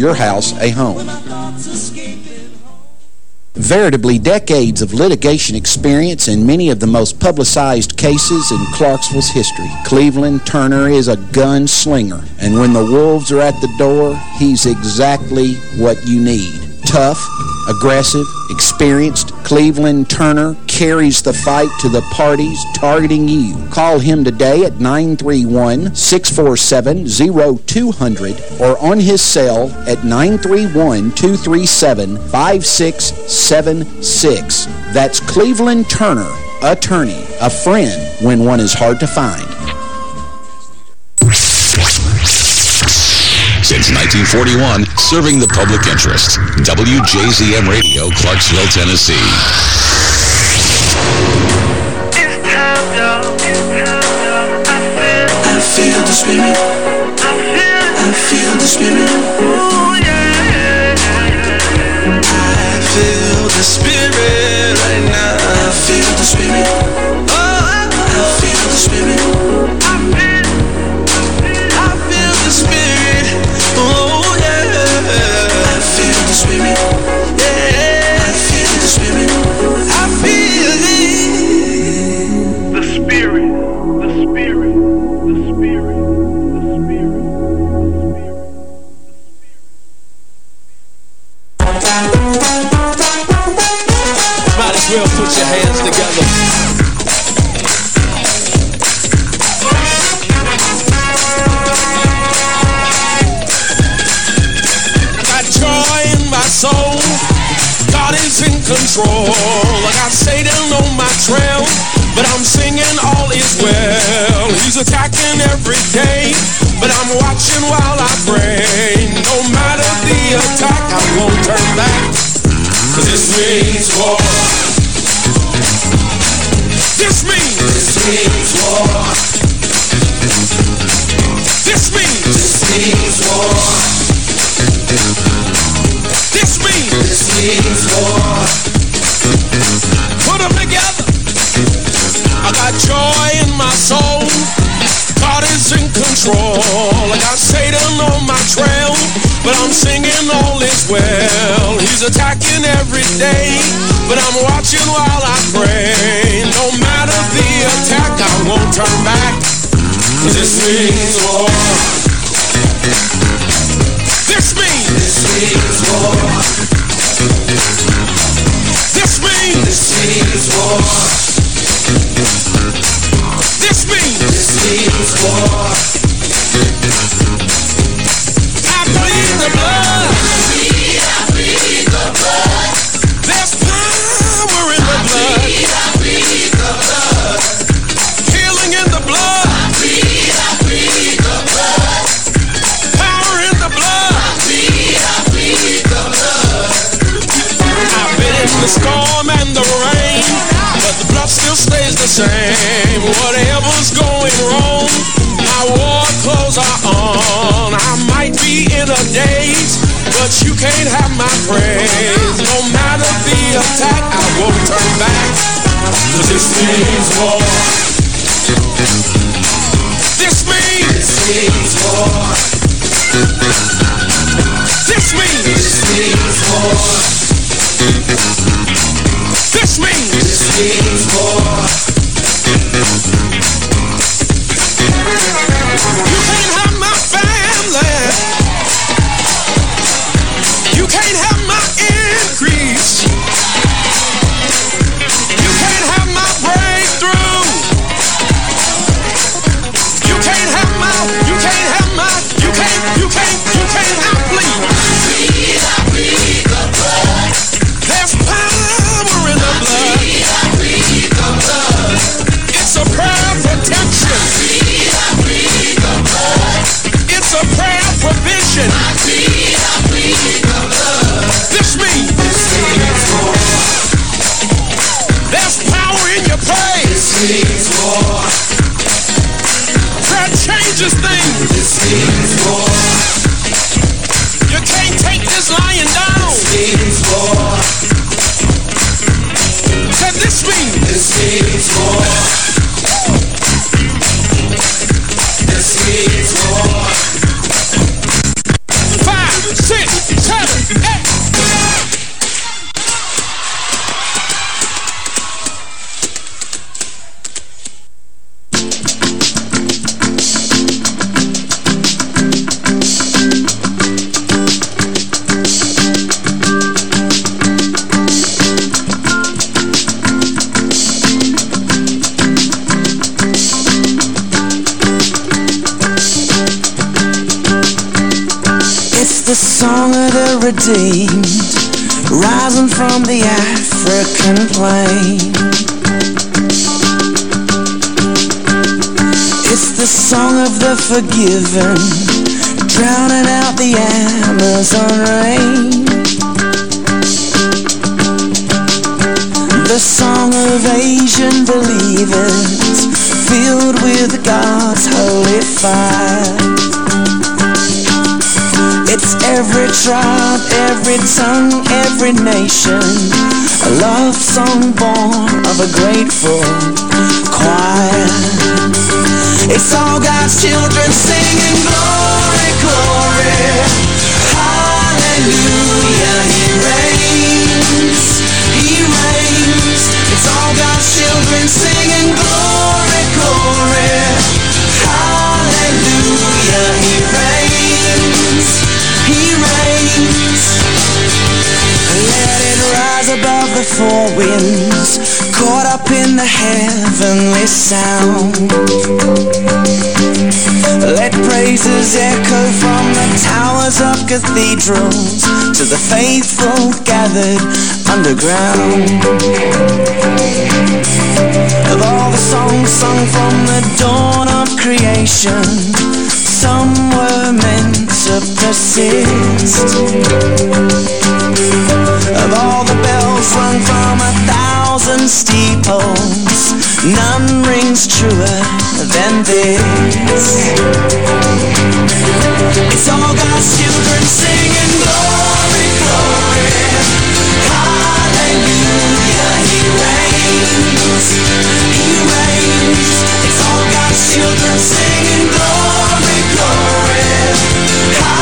your house a home. Veritably decades of litigation experience in many of the most publicized cases in Clarksville's history. Cleveland Turner is a gunslinger, and when the wolves are at the door, he's exactly what you need. Tough, aggressive, experienced, Cleveland Turner carries the fight to the parties targeting you. Call him today at 931-647-0200 or on his cell at 931-237-5676. That's Cleveland Turner, attorney, a friend when one is hard to find. Since 1941, serving the public interest. WJZM Radio, Clarksville, Tennessee spirit right now. I feel the spirit. control. I got Satan on my trail, but I'm singing all is well. He's attacking. This means. This means more. The song of the forgiven, drowning out the Amazon rain. The song of Asian believers, filled with God's holy fire. It's every tribe, every tongue, every nation. A love song born of a grateful choir. It's all God's children singing glory, glory. Hallelujah, He reigns, He reigns. It's all God's children singing glory, glory. Hallelujah, He reigns, He reigns. Let it rise above the four winds, caught up in the heavenly sound. Let praises echo from the towers of cathedrals to the faithful gathered underground. Of all the songs sung from the dawn of creation, some were meant to persist. Of all the bells rung from a thousand steeples, none rings truer than this. It's all God's children singing glory, children singing glory, glory.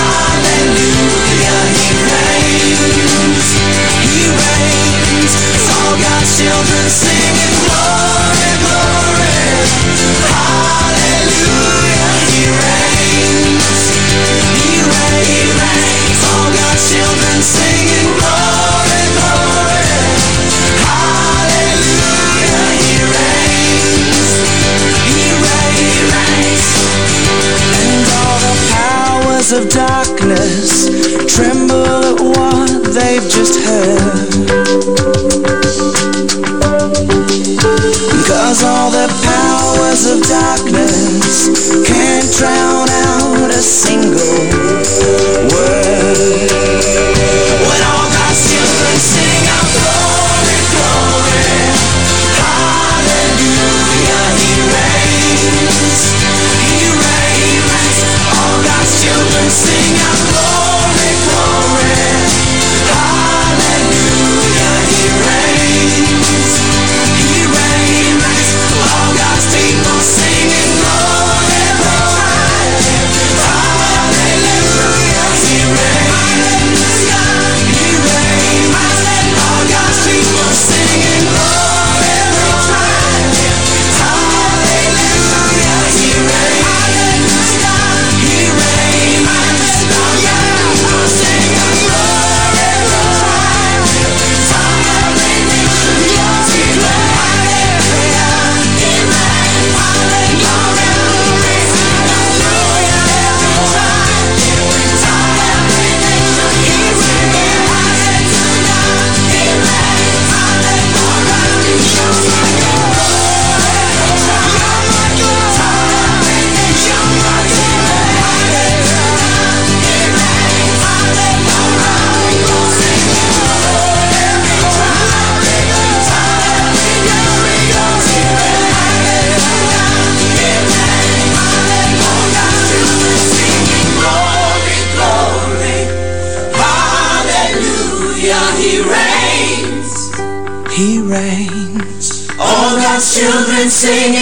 Children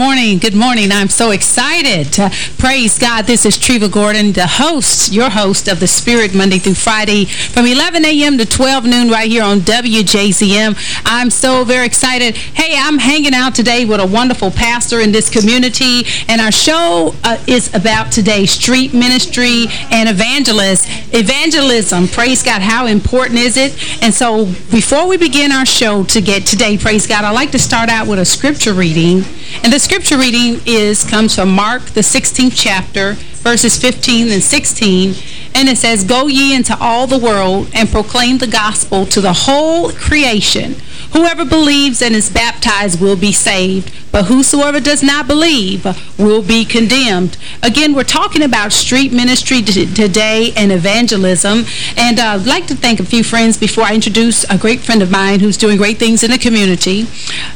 morning, good morning. I'm so excited. to praise God. This is Treva Gordon, the host, your host of The Spirit, Monday through Friday from 11 a.m. to 12 noon right here on WJZM. I'm so very excited. Hey, I'm hanging out today with a wonderful pastor in this community, and our show uh, is about today, street ministry and evangelist, evangelism. Praise God. How important is it? And so before we begin our show to get today, praise God, I'd like to start out with a scripture reading. And the scripture reading is comes from Mark, the 16th chapter, verses 15 and 16. And it says, Go ye into all the world and proclaim the gospel to the whole creation. Whoever believes and is baptized will be saved, but whosoever does not believe will be condemned. Again, we're talking about street ministry today and evangelism. And uh, I'd like to thank a few friends before I introduce a great friend of mine who's doing great things in the community.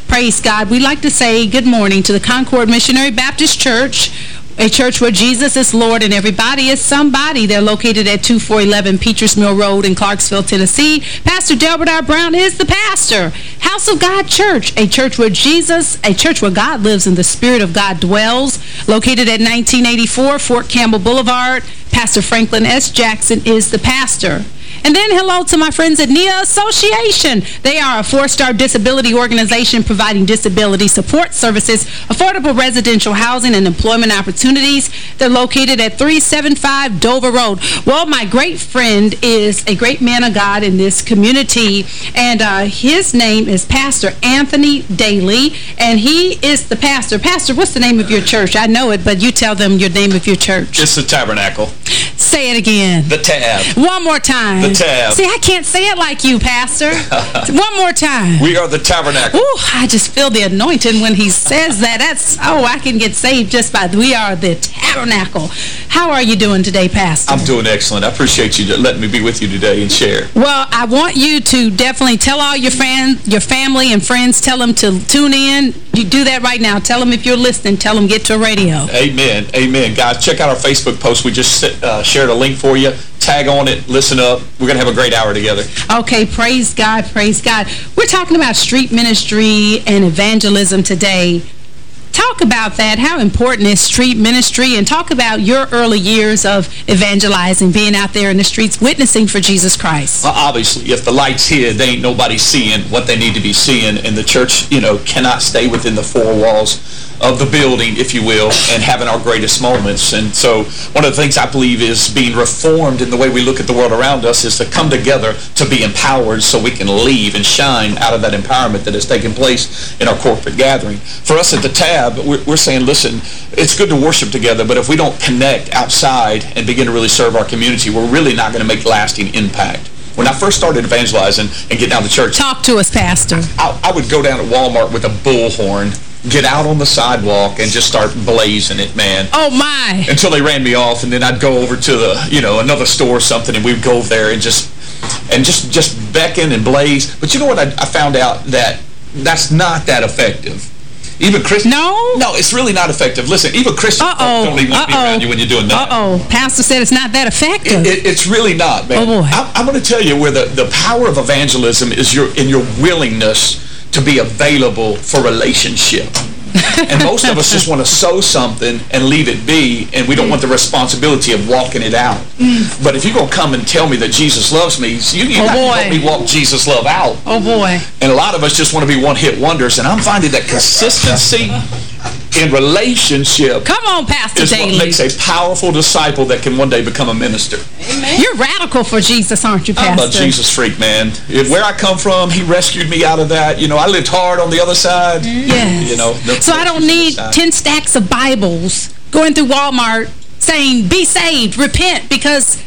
Praise God. We'd like to say good morning to the Concord Missionary Baptist Church a church where Jesus is Lord and everybody is somebody. They're located at 2411 Peachers Mill Road in Clarksville, Tennessee. Pastor Delbert R. Brown is the pastor. House of God Church, a church where Jesus, a church where God lives and the Spirit of God dwells, located at 1984 Fort Campbell Boulevard. Pastor Franklin S. Jackson is the pastor. And then hello to my friends at NIA Association. They are a four-star disability organization providing disability support services, affordable residential housing, and employment opportunities. They're located at 375 Dover Road. Well, my great friend is a great man of God in this community, and uh, his name is Pastor Anthony Daly, and he is the pastor. Pastor, what's the name of your church? I know it, but you tell them your name of your church. It's the Tabernacle. Say it again. The Tab. One more time. The Tab. See, I can't say it like you, Pastor. One more time. We are the Tabernacle. Ooh, I just feel the anointing when he says that. That's, oh, I can get saved just by, we are the Tabernacle. How are you doing today, Pastor? I'm doing excellent. I appreciate you letting me be with you today and share. Well, I want you to definitely tell all your friends, your family and friends, tell them to tune in. You do that right now. Tell them if you're listening, tell them get to radio. Amen. Amen. Guys, check out our Facebook post. We just uh, shared a link for you. Tag on it. Listen up. We're going to have a great hour together. Okay. Praise God. Praise God. We're talking about street ministry and evangelism today. Talk about that. How important is street ministry? And talk about your early years of evangelizing, being out there in the streets, witnessing for Jesus Christ. Well, obviously, if the light's here, they ain't nobody seeing what they need to be seeing. And the church, you know, cannot stay within the four walls of the building, if you will, and having our greatest moments. And so one of the things I believe is being reformed in the way we look at the world around us is to come together to be empowered so we can leave and shine out of that empowerment that has taken place in our corporate gathering. For us at the Tab, we're, we're saying, listen, it's good to worship together, but if we don't connect outside and begin to really serve our community, we're really not going to make lasting impact. When I first started evangelizing and getting out of the church... Talk to us, Pastor. I, I would go down to Walmart with a bullhorn get out on the sidewalk and just start blazing it, man. Oh, my. Until they ran me off, and then I'd go over to the, you know, another store or something, and we'd go over there and just, and just, just beckon and blaze. But you know what I, I found out? That that's not that effective. Even Christians... No? No, it's really not effective. Listen, even Christians uh -oh. don't, even want to be around you when you're doing that. Uh-oh. Pastor said it's not that effective. It, it, it's really not, man. Oh, boy. I, I'm going to tell you where the, the power of evangelism is your in your willingness to be available for relationship. and most of us just want to sow something and leave it be, and we don't want the responsibility of walking it out. Mm. But if you're going to come and tell me that Jesus loves me, you, you oh to help me walk Jesus' love out. Oh, boy. And a lot of us just want to be one-hit wonders, and I'm finding that consistency in relationship Come on, Pastor is Daly. what makes a powerful disciple that can one day become a minister. Amen. You're radical for Jesus, aren't you, Pastor? I'm a Jesus freak, man. Where I come from, he rescued me out of that. You know, I lived hard on the other side. Mm-hmm. Yes. You know. no- So I don't need 10 stacks of Bibles going through Walmart saying, be saved, repent, because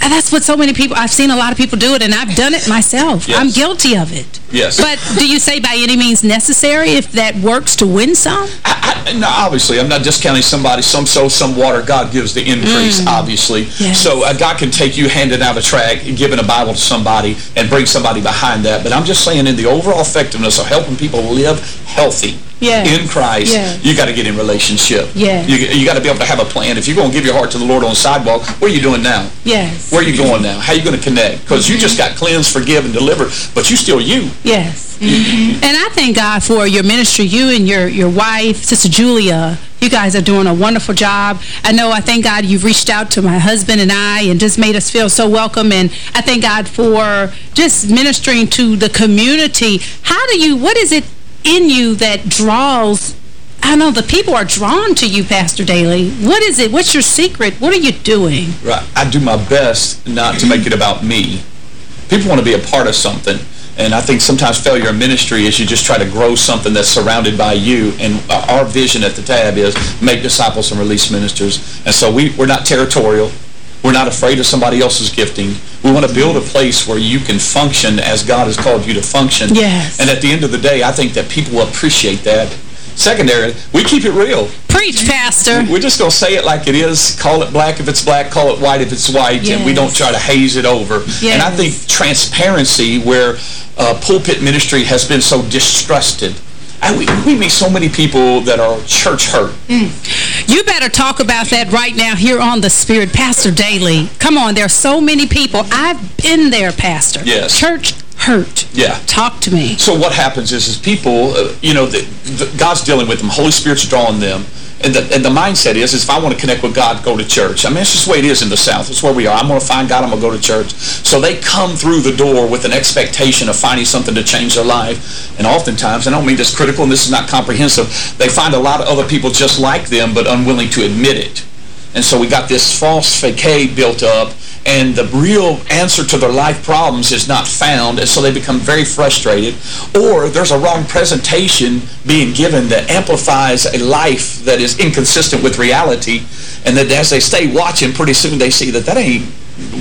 that's what so many people, I've seen a lot of people do it, and I've done it myself. Yes. I'm guilty of it. Yes. But do you say by any means necessary if that works to win some? I, I, no, obviously, I'm not discounting somebody. Some sow, some water. God gives the increase, obviously. Yes. So uh, God can take you handing out a track, giving a Bible to somebody, and bring somebody behind that. But I'm just saying in the overall effectiveness of helping people live healthy, Yes. in Christ, Yes. you got to get in relationship. Yes. You, you got to be able to have a plan. If you're going to give your heart to the Lord on the sidewalk, what are you doing now? Yes. Where are you going now? How are you going to connect? Because you just got cleansed, forgiven, delivered, but you still you. Yes. And I thank God for your ministry. You and your, your wife, Sister Julia, you guys are doing a wonderful job. I know, I thank God you've reached out to my husband and I and just made us feel so welcome. And I thank God for just ministering to the community. How do you, what is it in you that draws I know the people are drawn to you, Pastor Daly. What is it? What's your secret? What are you doing? Right. I do my best not to make it about me. People want to be a part of something. And I think sometimes failure in ministry is you just try to grow something that's surrounded by you. And our vision at the tab is make disciples and release ministers. And so we, we're not territorial. We're not afraid of somebody else's gifting. We want to build a place where you can function as God has called you to function. Yes. And at the end of the day, I think that people will appreciate that. Secondary, we keep it real. Preach, Pastor. We're just going to say it like it is, call it black if it's black, call it white if it's white, and we don't try to haze it over. And I think transparency, where uh, pulpit ministry has been so distrusted, I, we, we meet so many people that are church hurt. You better talk about that right now here on The Spirit. Pastor Daly, come on, there are so many people. I've been there, Pastor. Yes. Church hurt. Yeah. Talk to me. So what happens is, is people, uh, you know, the, the, God's dealing with them. Holy Spirit's drawing them. And the, and the mindset is, is if I want to connect with God, go to church. I mean, it's just the way it is in the South. It's where we are. I'm going to find God. I'm going to go to church. So they come through the door with an expectation of finding something to change their life. And oftentimes, I don't mean this critical, and this is not comprehensive, they find a lot of other people just like them, but unwilling to admit it. And so we got this false facade built up, and the real answer to their life problems is not found, and so they become very frustrated. Or there's a wrong presentation being given that amplifies a life that is inconsistent with reality, and that as they stay watching, pretty soon they see that that ain't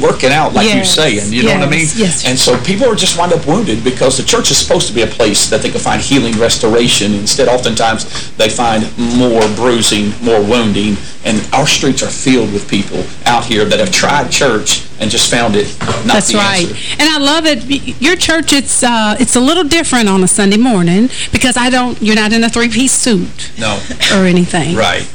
working out like you're Yes, saying. You know what I mean? yes, yes. And so people are just wind up wounded because the church is supposed to be a place that they can find healing, restoration. Instead, oftentimes, they find more bruising, more wounding, and our streets are filled with people out here that have tried church and just found it not That's right. answer. And I love it. Your church, it's uh, it's a little different on a Sunday morning because I don't, you're not in a three-piece suit No. or anything. Right.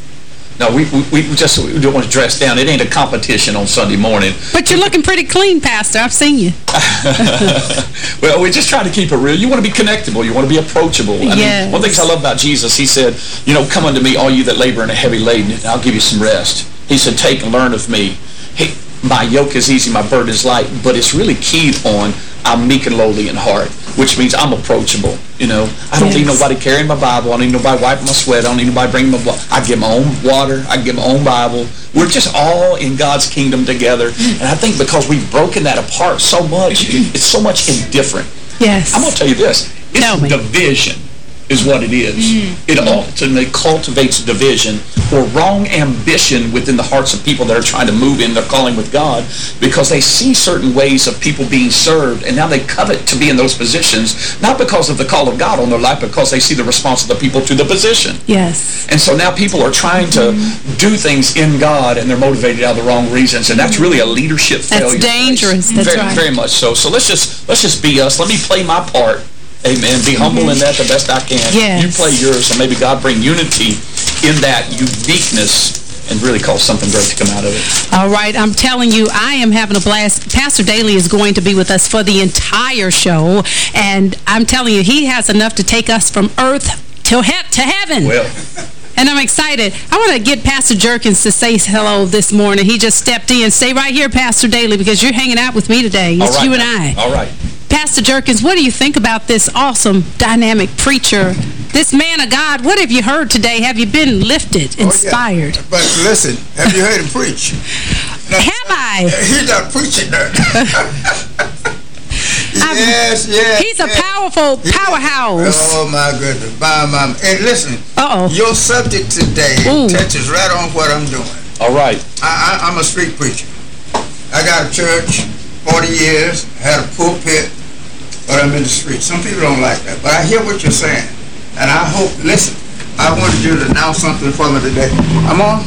No, we, we, we just we don't want to dress down. It ain't a competition on Sunday morning. But you're looking pretty clean, Pastor. I've seen you. well, we're just trying to keep it real. You want to be connectable. You want to be approachable. I Yes. mean, one of the things I love about Jesus, he said, you know, come unto me, all you that labor and are heavy laden, and I'll give you some rest. He said, take and learn of me. Hey, my yoke is easy, my burden is light, but it's really keyed on I'm meek and lowly in heart, which means I'm approachable. You know, I don't need nobody carrying my Bible. I don't need nobody wiping my sweat. I don't need nobody bringing my. blo- I get my own water. I get my own Bible. We're just all in God's kingdom together, and I think because we've broken that apart so much, it's so much indifferent. Yes. I'm going to tell you this. It's division is what it is. Mm. It ultimately cultivates division or wrong ambition within the hearts of people that are trying to move in their calling with God because they see certain ways of people being served and now they covet to be in those positions, not because of the call of God on their life, because they see the response of the people to the position. Yes. And so now people are trying to mm-hmm. do things in God and they're motivated out of the wrong reasons. And that's really a leadership That's failure. dangerous. That's very, right. Very much so. So let's just let's just be us. Let me play my part. Amen. Be humble in that the best I can. Yes. You play yours, and maybe God bring unity in that uniqueness and really cause something great to come out of it. All right, I'm telling you, I am having a blast. Pastor Daly is going to be with us for the entire show, and I'm telling you, he has enough to take us from earth to, he to heaven. Well, And I'm excited. I want to get Pastor Jerkins to say hello this morning. He just stepped in. Stay right here, Pastor Daly, because you're hanging out with me today. It's all right you and. I. All right. Pastor Jerkins, what do you think about this awesome, dynamic preacher? This man of God, what have you heard today? Have you been lifted, Oh, yeah. inspired? But listen, have you heard him preach? Have I? He's not preaching that. yes, yes. He's a powerful powerhouse. Oh my goodness, my mama. And listen, Uh-oh. your subject today Ooh. touches right on what I'm doing. All right. I, I, I'm a street preacher. I got a church, 40 years, had a pulpit, but I'm in the street. Some people don't like that, but I hear what you're saying, and I hope. Listen, I wanted you to announce something for me today. I'm on.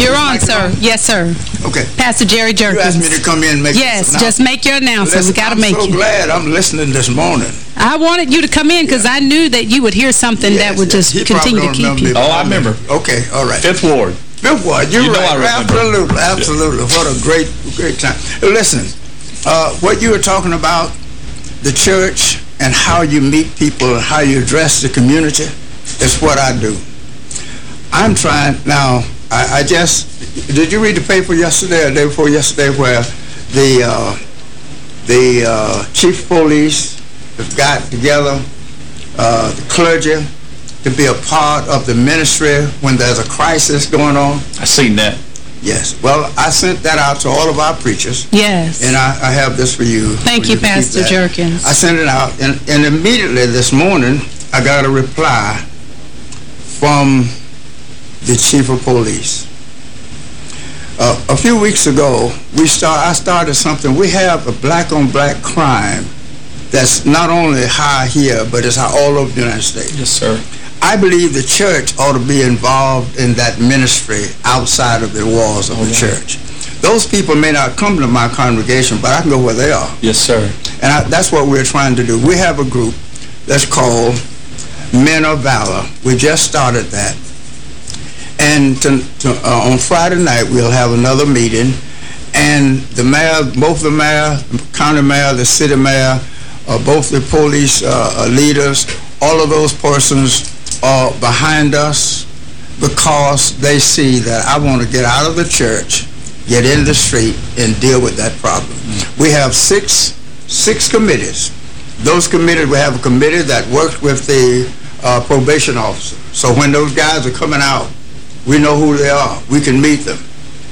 You're on, sir. Yes, sir. Okay. Pastor Jerry You asked me to come in and make Yes, just make your announcement. We Listen, got to make I'm so glad I'm listening this morning. I wanted you to come in because I knew that you would hear something that would yes. just He continue to keep you. me, Oh, but I remember. Okay, all right. Fifth Ward. Fifth Ward, you're You know right. I remember. Absolutely, absolutely. What a great, great time. Listen, uh, what you were talking about, the church and how you meet people and how you address the community is what I do. I'm trying, now, I, I just, did you read the paper yesterday or day before yesterday where the, uh, the uh, chief police have got together uh, the clergy to be a part of the ministry when there's a crisis going on? I seen that. Yes. Well, I sent that out to all of our preachers, Yes. and I, I have this for you. Thank for you, to Pastor that. Jerkins. I sent it out, and, and immediately this morning, I got a reply from the chief of police. Uh, a few weeks ago, we start. I started something. We have a black-on-black crime that's not only high here, but it's high all over the United States. Yes, sir. I believe the church ought to be involved in that ministry outside of the walls of the church. Those people may not come to my congregation, but I can go where they are. Yes, sir. And I, that's what we're trying to do. We have a group that's called Men of Valor. We just started that. And to, to, uh, on Friday night, we'll have another meeting. And the mayor, both the mayor, county mayor, the city mayor, uh, both the police uh, uh, leaders, all of those persons are behind us because they see that I want to get out of the church, get in the street, and deal with that problem. We have six six committees. Those committees, we have a committee that works with the uh, probation officer. So when those guys are coming out, we know who they are. We can meet them,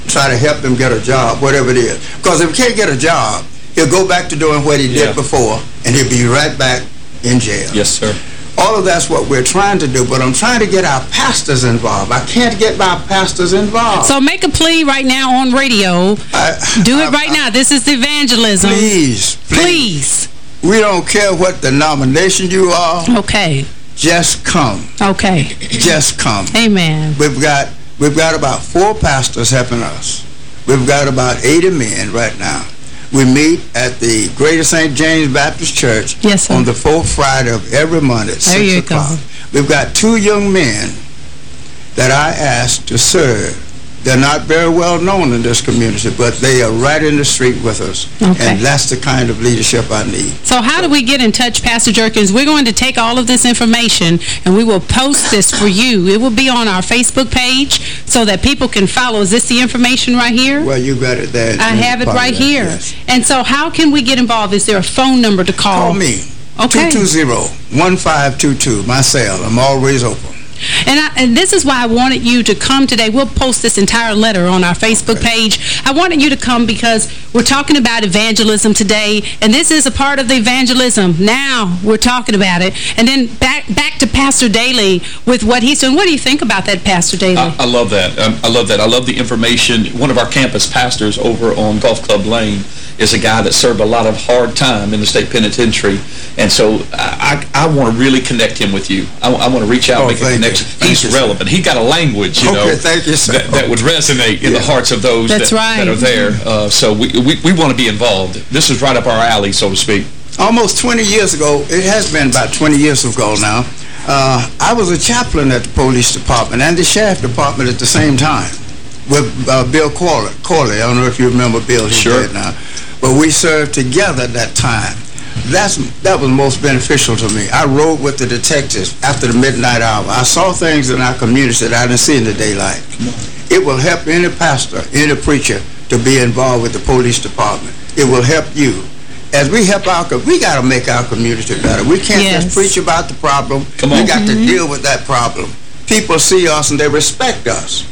try to help them get a job, whatever it is. Because if he can't get a job, he'll go back to doing what he Yeah. did before, and he'll be right back in jail. Yes, sir. All of that's what we're trying to do, but I'm trying to get our pastors involved. I can't get my pastors involved. So make a plea right now on radio. I- Do I- it right I- now. This is evangelism. Please, please. Please. We don't care what denomination you are. Okay. Just come. Okay. Just come. Amen. We've got we've got about four pastors helping us. We've got about 80 men right now. We meet at the Greater St. James Baptist Church Yes, on the fourth Friday of every month at There 6 o'clock. We've got two young men that I asked to serve. They're not very well known in this community, but they are right in the street with us. Okay. And that's the kind of leadership I need. So how do we get in touch, Pastor Jerkins? We're going to take all of this information and we will post this for you. It will be on our Facebook page so that people can follow. Is this the information right here? Well, you got it there. I have it right here. yes. And so how can we get involved? Is there a phone number to call? Call me. Okay. 220-1522, my cell. I'm always open. And, I, and this is why I wanted you to come today. We'll post this entire letter on our Facebook page. I wanted you to come because we're talking about evangelism today, and this is a part of the evangelism. Now we're talking about it. And then back back to Pastor Daly with what he's doing. What do you think about that, Pastor Daly? I, I love that. Um, I love that. I love the information. One of our campus pastors over on Golf Club Lane is a guy that served a lot of hard time in the state penitentiary. And so I, I, I want to really connect him with you. I, want to reach out Oh, and make a connection. He's you, relevant. He got a language, you Okay, know, thank you, sir. that, that would resonate in the hearts of those that, right. that are there. Uh, so we, we, we want to be involved. This is right up our alley, so to speak. Almost 20 years ago, it has been about 20 years ago now, uh, I was a chaplain at the police department and the sheriff department at the same time with uh, Bill Corley. Corley. I don't know if you remember Bill. He's Sure. dead now. But we served together at that time. That's That was most beneficial to me. I rode with the detectives after the midnight hour. I saw things in our community that I didn't see in the daylight. It will help any pastor, any preacher to be involved with the police department. It will help you. As we help our, co- we got to make our community better. We can't Yes. just preach about the problem. Come We on. got to mm-hmm. deal with that problem. People see us and they respect us.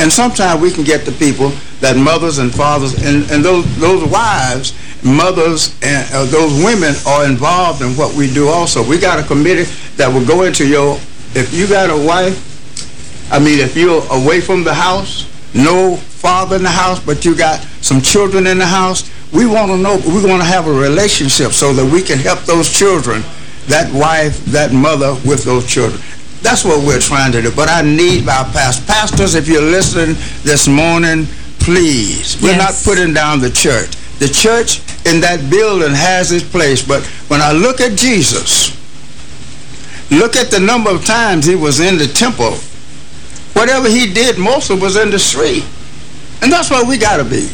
And sometimes we can get the people that mothers and fathers and, and those those wives, mothers and uh, those women are involved in what we do also. We got a committee that will go into your, if you got a wife, I mean, if you're away from the house, no father in the house, but you got some children in the house, we want to know, we want to have a relationship so that we can help those children, that wife, that mother with those children. That's what we're trying to do. But I need our past Pastors, if you're listening this morning, please. We're not putting down the church. The church in that building has its place. But when I look at Jesus, look at the number of times he was in the temple. Whatever he did, most of it was in the street. And that's where we got to be.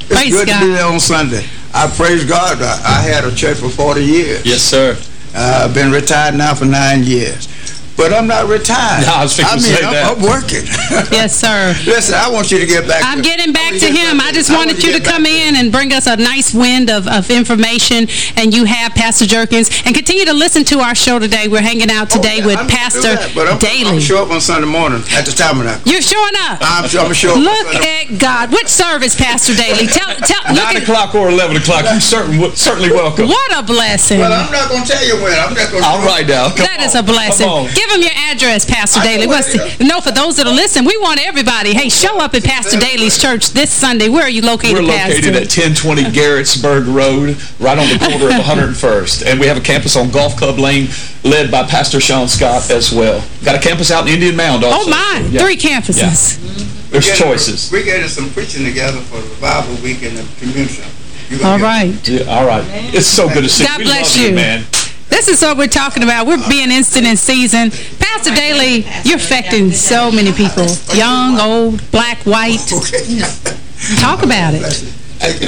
It's Praise good to be there on Sunday. I praise God. I, I had a church for 40 years. Yes, sir. Uh, I've been retired now for nine years. But I'm not retired. No, I was fixing to mean, say I'm, that. I'm working. Yes, sir. Listen, I want you to get back I'm to... getting back oh, to him. back I just wanted want you to come back in and bring us a nice wind of, of information, and you have Pastor Jerkins. And continue to listen to our show today. We're hanging out oh, today Okay, with I'm Pastor that, but I'm, Daly. I'm show up on Sunday morning at the tabernacle. You're showing up. I'm, I'm gonna up. Look at God. Which service, Pastor Daly? Tell, tell, look 9 o'clock or 11 o'clock, you're certain, certainly welcome. what a blessing. Well, I'm not gonna tell you when. I'm just gonna. All right now. Come That on. is a blessing. Come on. Give them your address, Pastor I Daly. What's the, no, for those that are listening, we want everybody. Hey, show up at Pastor Daly's church this Sunday. Where are you located, We're located Pastor? at 1020 Garrettsburg Road, right on the corner of 101st. And we have a campus on Golf Club Lane, led by Pastor Sean Scott as well. Got a campus out in Indian Mound also. Oh, my. Yeah. Three campuses. Mm-hmm. There's We're getting- choices. We're getting some preaching together for Revival Week in the community. You gonna All get- right. Yeah, all right. It's so good to see God we bless love you. man. This is what we're talking about. We're being instant in season. Pastor Daly, you're affecting so many people. Young, old, black, white. Talk about it.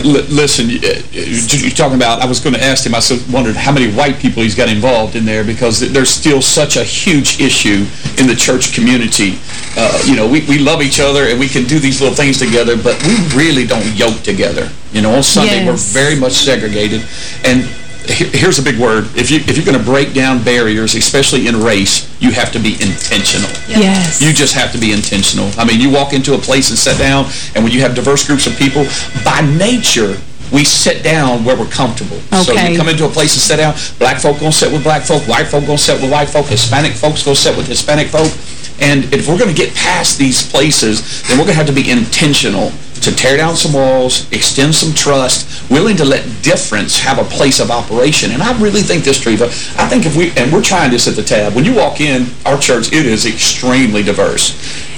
Listen, you- you're talking about, I was going to ask him, I wondered how many white people he's got involved in there because there's still such a huge issue in the church community. Uh, you know, we, we love each other and we can do these little things together, but we really don't yoke together. You know, on Sunday Yes. we're very much segregated. And here's a big word. If, you, if you're going to break down barriers, especially in race, you have to be intentional. Yes. You just have to be intentional. I mean, you walk into a place and sit down, and when you have diverse groups of people, by nature, we sit down where we're comfortable. Okay. So you come into a place and sit down, black folk gonna sit with black folk, white folk gonna sit with white folk, Hispanic folks gonna sit with Hispanic folk. And if we're gonna get past these places, then we're gonna have to be intentional to tear down some walls, extend some trust, willing to let difference have a place of operation. And I really think this, Treva, I think if we, and we're trying this at the tab, when you walk in our church, it is extremely diverse.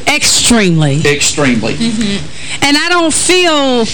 Extremely. Extremely. Mm-hmm. And I don't feel...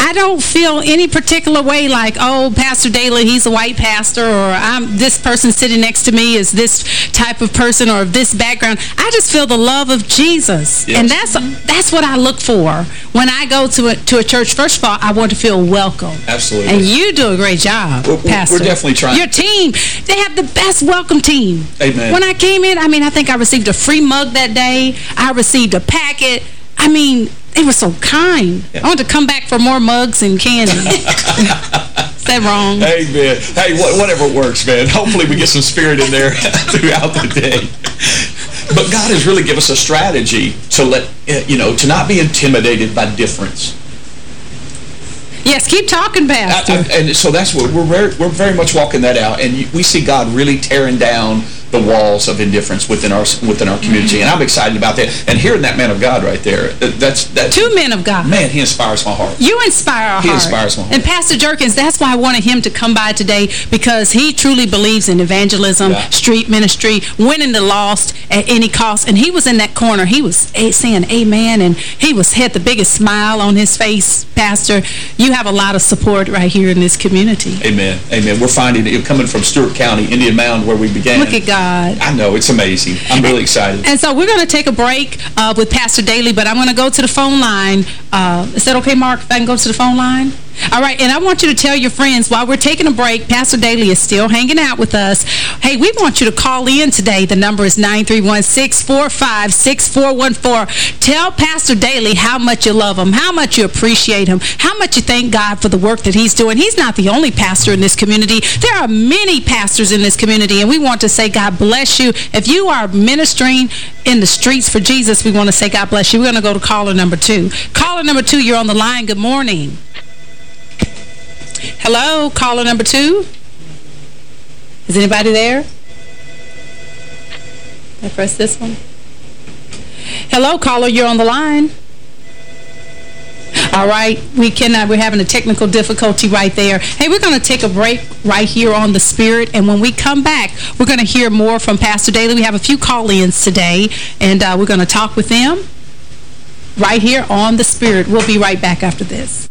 I don't feel any particular way like, oh, Pastor Daly, he's a white pastor, or I'm this person sitting next to me is this type of person or of this background. I just feel the love of Jesus. Yes. And that's that's what I look for when I go to a, to a church. First of all, I want to feel welcome. Absolutely. And you do a great job, We're- we're Pastor. definitely trying. Your team, they have the best welcome team. Amen. When I came in, I mean, I think I received a free mug that day. I received a packet. I mean, they were so kind. I want to come back for more mugs and candy. Is that wrong? Hey, man. Hey, wha- whatever works, man. Hopefully we get some spirit in there throughout the day. But God has really given us a strategy to let, eh, you know, to not be intimidated by difference. Yes, keep talking, I- Pastor. I- and so that's what we're very, we're very much walking that out, and we see God really tearing down the walls of indifference within our within our community, and I'm excited about that. And hearing that man of God right there, uh, that's that. Two men of God. Man, he inspires my heart. You inspire our He heart. He inspires my heart. And Pastor Jerkins, that's why I wanted him to come by today because he truly believes in evangelism, Yeah. street ministry, winning the lost at any cost. And he was in that corner. He was saying amen, and he was had the biggest smile on his face. Pastor, you have a lot of support right here in this community. Amen. Amen. We're finding it coming from Stewart County, Indian Mound, where we began. Look at God. I know. It's amazing. I'm really excited. And so we're going to take a break uh, with Pastor Daly, but I'm going to go to the phone line. Uh, is that okay, Mark, if I can go to the phone line? All right, and I want you to tell your friends, while we're taking a break, Pastor Daly is still hanging out with us. Hey, we want you to call in today. The number is 931-645-6414. Tell Pastor Daly how much you love him, how much you appreciate him, how much you thank God for the work that he's doing. He's not the only pastor in this community. There are many pastors in this community, and we want to say God bless you. If you are ministering in the streets for Jesus, we want to say God bless you. We're going to go to caller number two. Caller number two, you're on the line. Good morning. Hello, caller number two. Is anybody there? I press this one. Hello, caller, you're on the line. All right, we cannot, we're having a technical difficulty right there. Hey, we're going to take a break right here on The Spirit, and when we come back, we're going to hear more from Pastor Daly. We have a few call-ins today, and uh, we're going to talk with them right here on The Spirit. We'll be right back after this.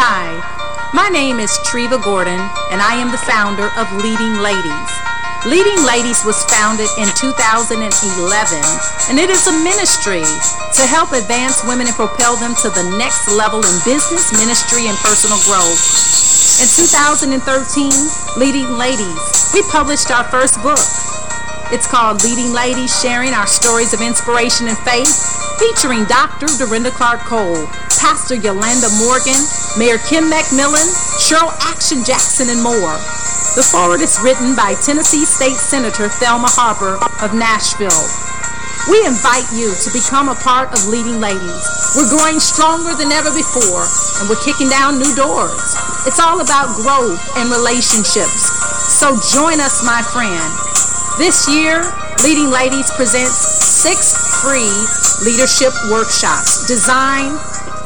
Hi, my name is Treva Gordon, and I am the founder of Leading Ladies. Leading Ladies was founded in 2011, and it is a ministry to help advance women and propel them to the next level in business, ministry, and personal growth. In 2013, Leading Ladies, we published our first book. It's called Leading Ladies, Sharing Our Stories of Inspiration and Faith, featuring Dr. Dorinda Clark Cole, Pastor Yolanda Morgan, Mayor Kim McMillan, Cheryl Action Jackson, and more. The forward is written by Tennessee State Senator Thelma Harper of Nashville. We invite you to become a part of Leading Ladies. We're growing stronger than ever before, and we're kicking down new doors. It's all about growth and relationships. So join us, my friend. This year, Leading Ladies presents six free leadership workshops designed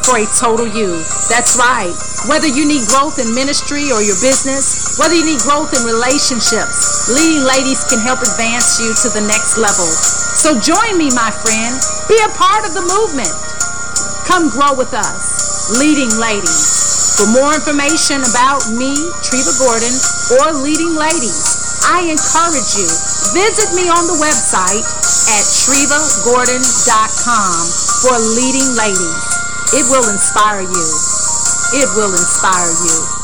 for a total you. That's right. Whether you need growth in ministry or your business, whether you need growth in relationships, Leading Ladies can help advance you to the next level. So join me, my friend. Be a part of the movement. Come grow with us. Leading Ladies. For more information about me, Treva Gordon, or Leading Ladies, I encourage you, visit me on the website at trevagordon.com for Leading Ladies. It will inspire you. It will inspire you.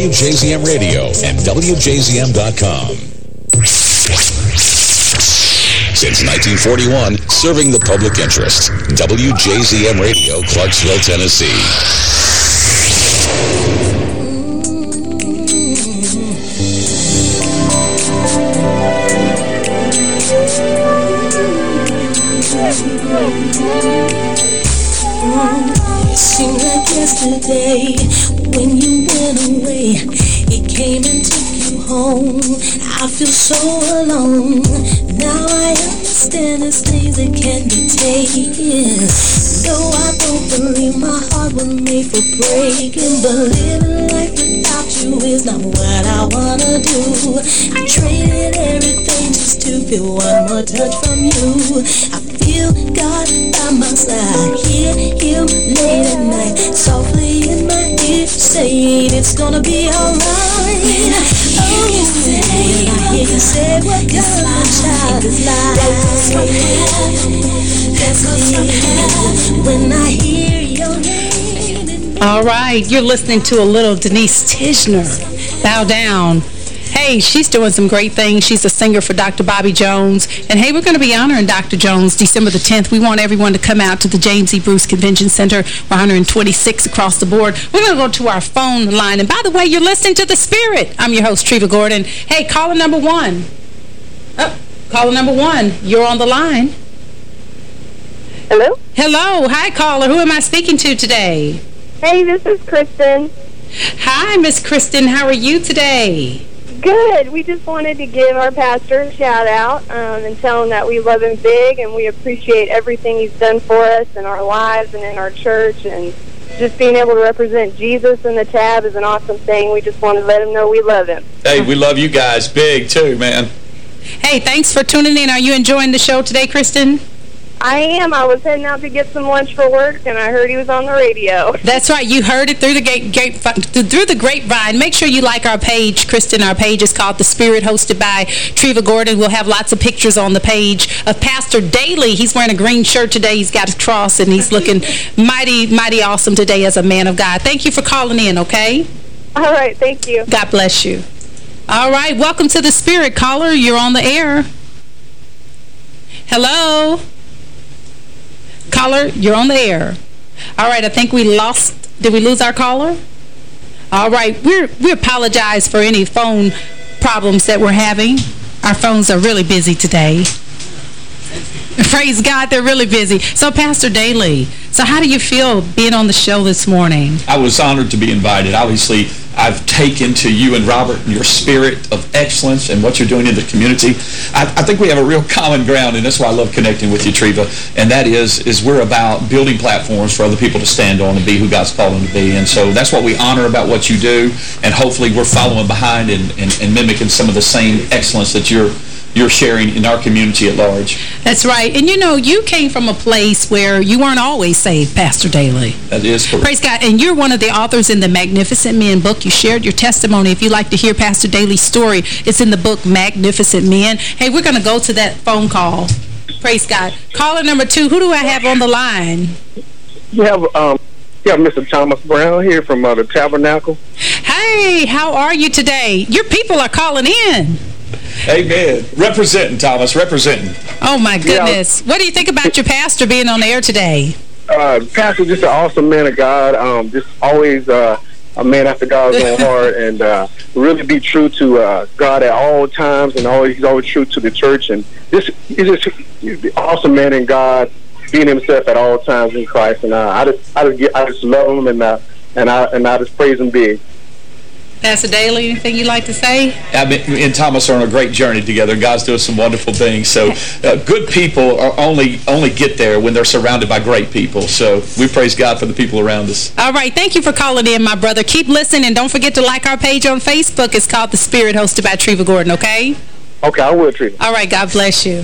Radio and WJZM.com. Since 1941, serving the public interest. WJZM Radio, Clarksville, Tennessee. It Seemed like yesterday I feel so alone. Now I understand there's things that can be taken. No, I don't believe my heart was made for breaking, but living life without you is not what I wanna do. I traded everything just to feel one more touch from you. I feel God by my side, hear Him late at night, softly in my ear saying it's gonna be alright. Oh, when I hear you say what kind of child is like, that's it. When I hear your name. All right, you're listening to a little Denise Tishner, Bow Down. Hey, she's doing some great things. She's a singer for Dr. Bobby Jones. And hey, we're going to be honoring Dr. Jones December the 10th. We want everyone to come out to the James E. Bruce Convention Center. We're 126 across the board. We're going to go to our phone line. And by the way, you're listening to The Spirit. I'm your host, Treva Gordon. Hey, caller number one. Oh, caller number one. You're on the line. Hello? Hello. Hi, caller. Who am I speaking to today? Hey, this is Kristen. Hi, Miss Kristen. How are you today? Good. We just wanted to give our pastor a shout out um, and tell him that we love him big and we appreciate everything he's done for us in our lives and in our church and just being able to represent Jesus in the tab is an awesome thing. We just want to let him know we love him. Hey, we love you guys big, too, man. Hey, thanks for tuning in. Are you enjoying the show today, Kristen? I am. I was heading out to get some lunch for work, and I heard he was on the radio. That's right. You heard it through the gate, gate through the grapevine. Make sure you like our page, Kristen. Our page is called The Spirit, hosted by Treva Gordon. We'll have lots of pictures on the page of Pastor Daly. He's wearing a green shirt today. He's got a cross, and he's looking mighty, mighty awesome today as a man of God. Thank you for calling in, okay? All right. Thank you. God bless you. All right. Welcome to The Spirit, caller. You're on the air. Hello? Caller, you're on the air. All right, I think we lost. Did we lose our caller? All right, we're, we apologize for any phone problems that we're having. Our phones are really busy today. Praise God, they're really busy. So, Pastor Daly, so how do you feel being on the show this morning? I was honored to be invited. Obviously, I've taken to you and Robert and your spirit of excellence and what you're doing in the community. I, I, think we have a real common ground, and that's why I love connecting with you, Treva, and that is is we're about building platforms for other people to stand on and be who God's called them to be. And so that's what we honor about what you do, and hopefully we're following behind and, and, and mimicking some of the same excellence that you're you're sharing in our community at large. That's right. And you know, you came from a place where you weren't always saved, Pastor Daly. That is correct. Praise God. And you're one of the authors in the Magnificent Men book. You shared your testimony. If you'd like to hear Pastor Daly's story, it's in the book Magnificent Men. Hey, we're going to go to that phone call. Praise God. Caller number two, who do I have on the line? You have, um, you have Mr. Thomas Brown here from uh, the Tabernacle. Hey, how are you today? Your people are calling in. Amen. Representing, Thomas, representing. Oh, my goodness. Yeah. What do you think about your pastor being on the air today? Uh, pastor, just an awesome man of God. Um, just always uh, a man after God's own heart and uh, really be true to uh, God at all times and always he's always true to the church. And this he's just he's an awesome man in God, being himself at all times in Christ. And uh, I just I just get, I just love him and uh, and I and I just praise him big. Pastor Daly, anything you'd like to say? I mean, and Thomas are on a great journey together. God's doing some wonderful things. So uh, good people are only only get there when they're surrounded by great people. So we praise God for the people around us. All right. Thank you for calling in, my brother. Keep listening. And don't forget to like our page on Facebook. It's called The Spirit, hosted by Treva Gordon, okay? Okay, I will, Treva. All right. God bless you.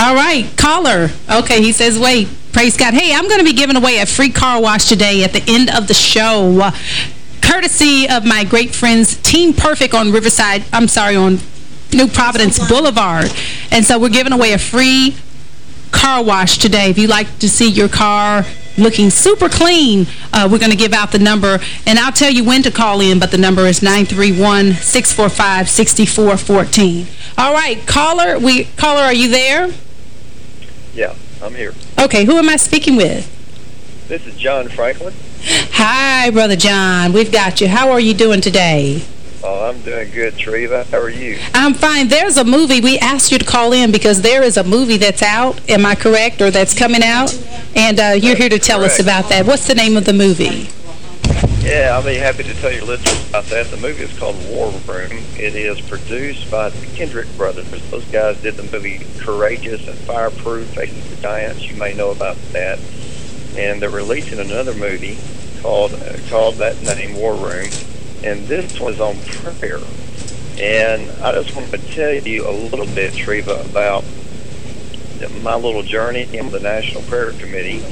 All right. Caller. Okay, he says wait. Praise God. Hey, I'm going to be giving away a free car wash today at the end of the show courtesy of my great friends Team Perfect on Riverside, I'm sorry, on New Providence Boulevard. And so we're giving away a free car wash today. If you'd like to see your car looking super clean, uh, we're going to give out the number. And I'll tell you when to call in, but the number is 931-645-6414. All right, caller, we caller, are you there? Yeah, I'm here. Okay, who am I speaking with? This is John Franklin. Hi, Brother John. We've got you. How are you doing today? Oh, I'm doing good, Treva. How are you? I'm fine. There's a movie. We asked you to call in because there is a movie that's out, am I correct, or that's coming out? And uh, you're here to tell correct. us about that. What's the name of the movie? Yeah, I'll be happy to tell your listeners about that. The movie is called War Room. It is produced by the Kendrick brothers. Those guys did the movie Courageous and Fireproof, Facing the Giants. You may know about that and they're releasing another movie called uh, called that name War Room, and this one's on prayer. And I just want to tell you a little bit, Treva, about my little journey in the National Prayer Committee.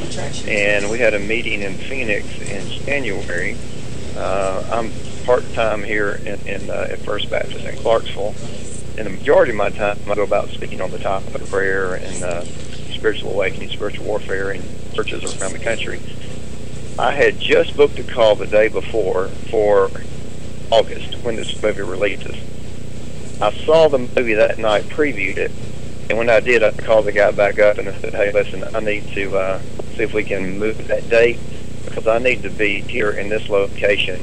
And we had a meeting in Phoenix in January. Uh, I'm part-time here in, in uh, at First Baptist in Clarksville. And the majority of my time, I go about speaking on the topic of prayer and uh, spiritual awakening, spiritual warfare, and churches around the country. I had just booked a call the day before for August when this movie releases. I saw the movie that night, previewed it, and when I did, I called the guy back up and I said, "Hey, listen, I need to uh, see if we can move that date because I need to be here in this location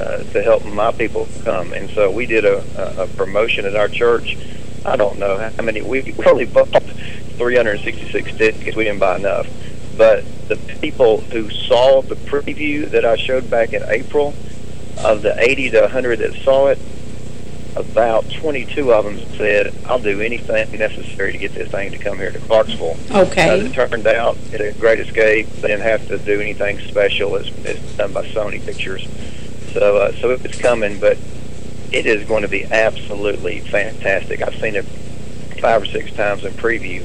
uh, to help my people come." And so we did a, a, promotion at our church. I don't know how many we, only bought 366 tickets. We didn't buy enough but the people who saw the preview that I showed back in April, of the 80 to 100 that saw it, about 22 of them said, I'll do anything necessary to get this thing to come here to Clarksville. Okay. As it turned out, at a Great Escape, they didn't have to do anything special. It's, it's done by Sony Pictures. So, uh, so it's coming, but it is going to be absolutely fantastic. I've seen it five or six times in preview,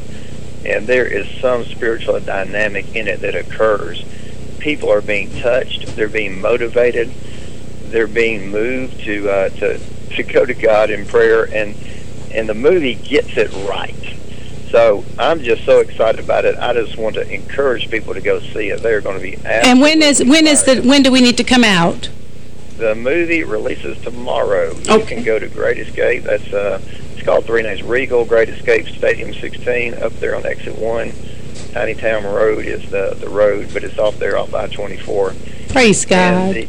and there is some spiritual dynamic in it that occurs. People are being touched. They're being motivated. They're being moved to uh, to to go to God in prayer, and and the movie gets it right. So I'm just so excited about it. I just want to encourage people to go see it. They're going to be And when is when is the when do we need to come out? the movie releases tomorrow. You can go to Great Escape. That's uh, it's called Three Names Regal Great Escape Stadium 16 up there on exit one. Tiny Town Road is the the road, but it's off there off by 24. Praise God. And the,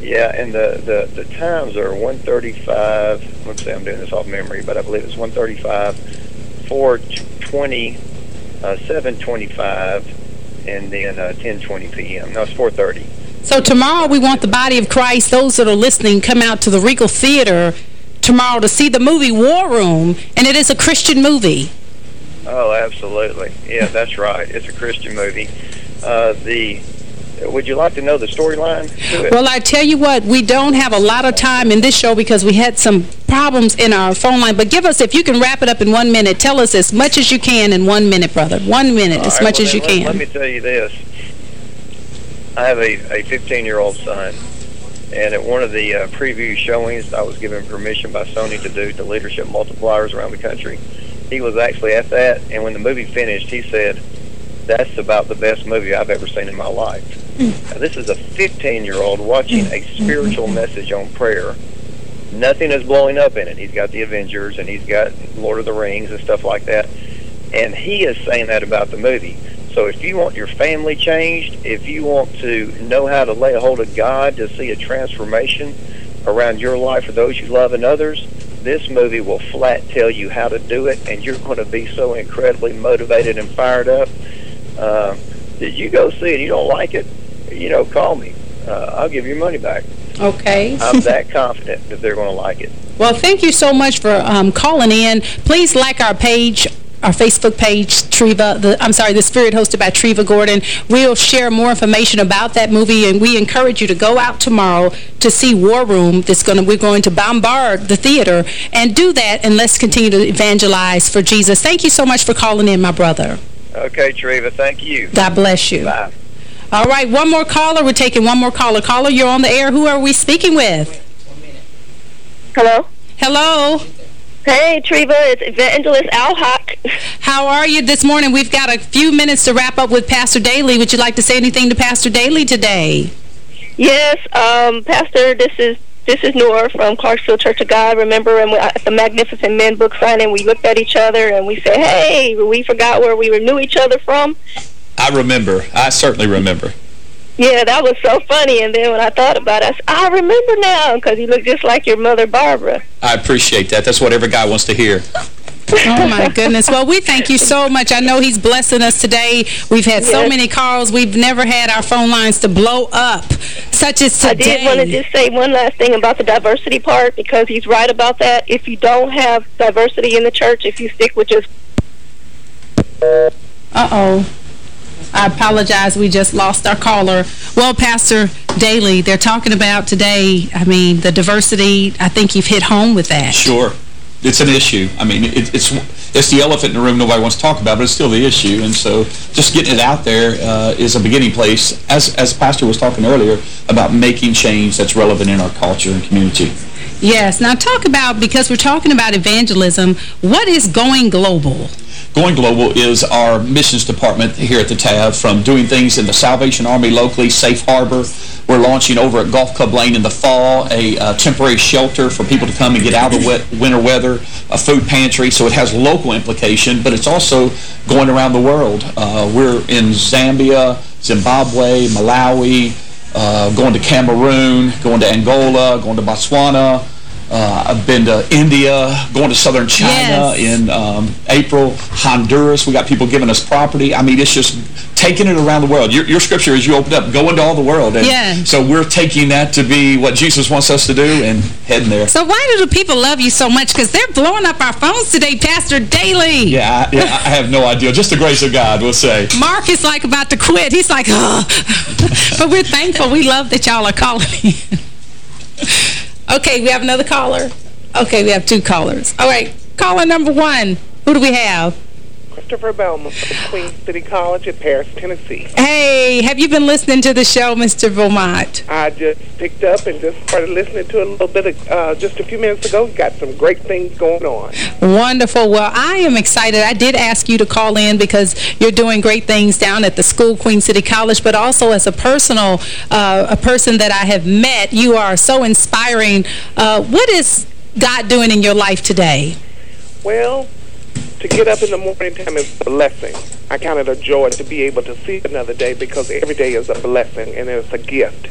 yeah, and the, the, the times are 135. Let's say I'm doing this off memory, but I believe it's 135, 420, uh, 725, and then uh, 10:20 p.m. No, it's 4:30. So tomorrow we want the body of Christ, those that are listening, come out to the Regal Theater tomorrow to see the movie War Room, and it is a Christian movie. Oh, absolutely. Yeah, that's right. It's a Christian movie. Uh, the would you like to know the storyline? Well, I tell you what, we don't have a lot of time in this show because we had some problems in our phone line. But give us, if you can wrap it up in one minute, tell us as much as you can in one minute, brother. One minute, All as right, much well, as you let- can. Let me tell you this. I have a 15-year-old son, and at one of the uh, preview showings I was given permission by Sony to do the leadership multipliers around the country, he was actually at that, and when the movie finished, he said, that's about the best movie I've ever seen in my life. Now, this is a 15-year-old watching a spiritual message on prayer. Nothing is blowing up in it. He's got the Avengers, and he's got Lord of the Rings and stuff like that. And he is saying that about the movie. So if you want your family changed, if you want to know how to lay a hold of God to see a transformation around your life for those you love and others, this movie will flat tell you how to do it, and you're going to be so incredibly motivated and fired up. Uh, did you go see it? You don't like it? You know, call me. Uh, I'll give your money back. Okay. I'm that confident that they're going to like it. Well, thank you so much for um, calling in. Please like our page, our Facebook page, Treva, the, I'm sorry, The Spirit hosted by Treva Gordon. We'll share more information about that movie, and we encourage you to go out tomorrow to see War Room. That's gonna, we're going to bombard the theater, and do that, and let's continue to evangelize for Jesus. Thank you so much for calling in, my brother. Okay, Treva, thank you. God bless you. Bye. All right, one more caller. We're taking one more caller. Caller, you're on the air. Who are we speaking with? Hello? Hello? Hey, Treva, it's Evangelist Al Hawk. How are you this morning? We've got a few minutes to wrap up with Pastor Daly. Would you like to say anything to Pastor Daly today? Yes, um, Pastor, this is this is Nora from Clarksville Church of God. Remember, and we, at the Magnificent Men book signing, we looked at each other and we said, "Hey, we forgot where we knew each other from." I remember. I certainly remember. Yeah, that was so funny. And then when I thought about it, I, said, I remember now because you look just like your mother, Barbara. I appreciate that. That's what every guy wants to hear. Oh, my goodness. Well, we thank you so much. I know he's blessing us today. We've had so many calls. We've never had our phone lines to blow up, such as today. I did want to just say one last thing about the diversity part because he's right about that. If you don't have diversity in the church, if you stick with just Uh-oh. I apologize. We just lost our caller. Well, Pastor Daly, they're talking about today, I mean, the diversity. I think you've hit home with that. Sure. It's an issue. I mean, it, it's it's the elephant in the room nobody wants to talk about, but it's still the issue. And so just getting it out there uh, is a beginning place, as, as Pastor was talking earlier, about making change that's relevant in our culture and community. Yes. Now talk about, because we're talking about evangelism, what is going global? Going Global is our missions department here at the TAV, from doing things in the Salvation Army locally, Safe Harbor. We're launching over at Golf Club Lane in the fall a uh, temporary shelter for people to come and get out of the wet, winter weather, a food pantry, so it has local implication, but it's also going around the world. Uh, we're in Zambia, Zimbabwe, Malawi, uh, going to Cameroon, going to Angola, going to Botswana, Uh, I've been to India, going to southern China Yes. in um, April, Honduras. We got people giving us property. I mean, it's just taking it around the world. Your, your scripture, as you opened up, go into all the world. And Yeah. So we're taking that to be what Jesus wants us to do and heading there. So why do the people love you so much? Because they're blowing up our phones today, Pastor Daly. Yeah, I, yeah, I have no idea. Just the grace of God, we'll say. Mark is like about to quit. He's like, oh. but we're thankful. We love that y'all are calling in. okay, we have another caller. Okay, we have two callers. All right, caller number one. Who do we have? Christopher Beaumont from Queen City College in Paris, Tennessee. Hey, have you been listening to the show, Mr. Beaumont? I just picked up and just started listening to it a little bit of, uh, just a few minutes ago. Got some great things going on. Wonderful. Well, I am excited. I did ask you to call in because you're doing great things down at the school, Queen City College, but also as a personal, uh, a person that I have met, you are so inspiring. Uh, what is God doing in your life today? Well, to get up in the morning time is a blessing. I count it a joy to be able to see another day because every day is a blessing and it's a gift.